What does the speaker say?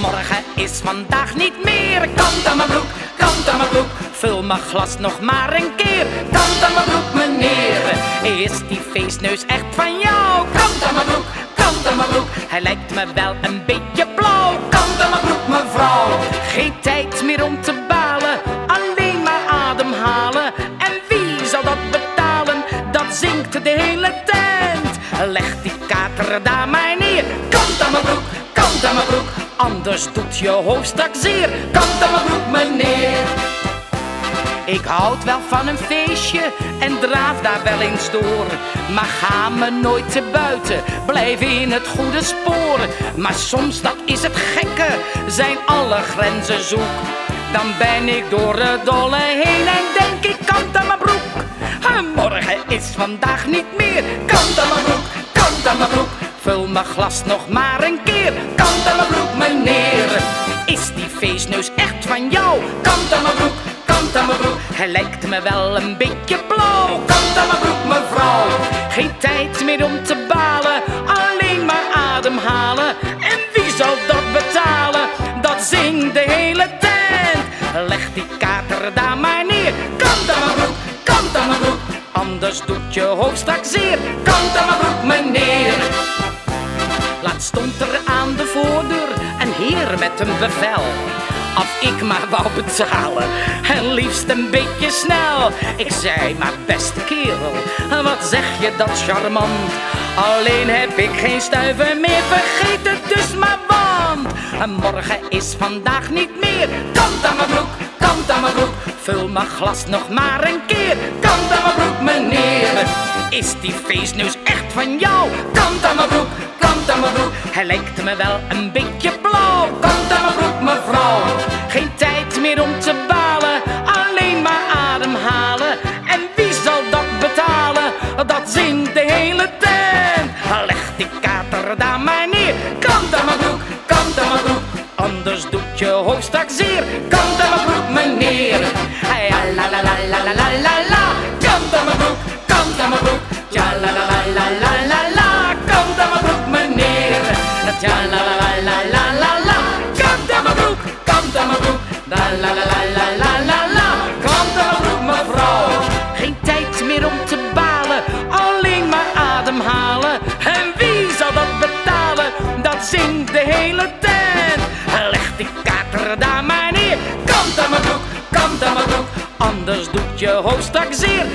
Morgen is vandaag niet meer. Kant aan mijn broek, kant aan mijn broek. Vul mijn glas nog maar een keer. Kant aan mijn broek, meneer. Is die feestneus echt van jou? Kant aan mijn broek, kant aan mijn broek. Hij lijkt me wel een beetje blauw. Kant aan mijn broek, mevrouw. Geen tijd meer om te balen. Alleen maar ademhalen. En wie zal dat betalen? Dat zingt de hele tent. Leg die kater daar maar neer. Kant aan mijn broek, kant aan mijn broek. Anders doet je hoofd straks zeer. Kant aan mijn broek, meneer. Ik houd wel van een feestje en draaf daar wel eens door. Maar ga me nooit te buiten, blijf in het goede spoor. Maar soms, dat is het gekke, zijn alle grenzen zoek. Dan ben ik door het dolle heen en denk ik kant aan mijn broek. En morgen is vandaag niet meer. Kant aan mijn broek, kant aan mijn broek. Vul mijn glas nog maar een keer. Kant aan mijn broek, meneer. Is die feestneus echt van jou? Kant aan mijn broek, kant aan mijn broek. Hij lijkt me wel een beetje blauw. Kant aan mijn broek, mevrouw. Geen tijd meer om te balen. Alleen maar ademhalen. En wie zal dat betalen? Dat zingt de hele tent. Leg die kater daar maar neer. Kant aan mijn broek, kant aan mijn broek. Anders doet je hoofd straks zeer. Kant aan mijn broek, meneer. Stond er aan de voordeur een heer met een bevel. Of ik maar wou betalen, en liefst een beetje snel. Ik zei, maar beste kerel, wat zeg je dat charmant? Alleen heb ik geen stuiver meer, vergeet het dus maar want. En morgen is vandaag niet meer, kant aan mijn broek, kant aan mijn broek. Vul mijn glas nog maar een keer, kant aan mijn broek meneer. Is die feestneus echt van jou? Kant aan mijn broek, mijn broek, hij lijkt me wel een beetje blauw. komt aan mijn broek, mevrouw. Geen tijd meer om te balen, alleen maar ademhalen. En wie zal dat betalen? Dat zingt de hele tent. Leg die kater daar maar neer. komt aan mijn broek, kant aan mijn broek. Anders doet je hoofd straks zeer. Kant aan mijn broek, meneer. Hey, la la la la la la la. Kant aan mijn broek. Ja la la la la la la la. Kant aan mijn broek, kant aan mijn broek. La la la la la la. Kant aan mijn broek, mevrouw. Geen tijd meer om te balen, alleen maar ademhalen. En wie zal dat betalen? Dat zingt de hele tent. Leg die kater daar maar neer. Kant aan mijn broek, kant aan mijn broek. Anders doet je hoofd straks zeer.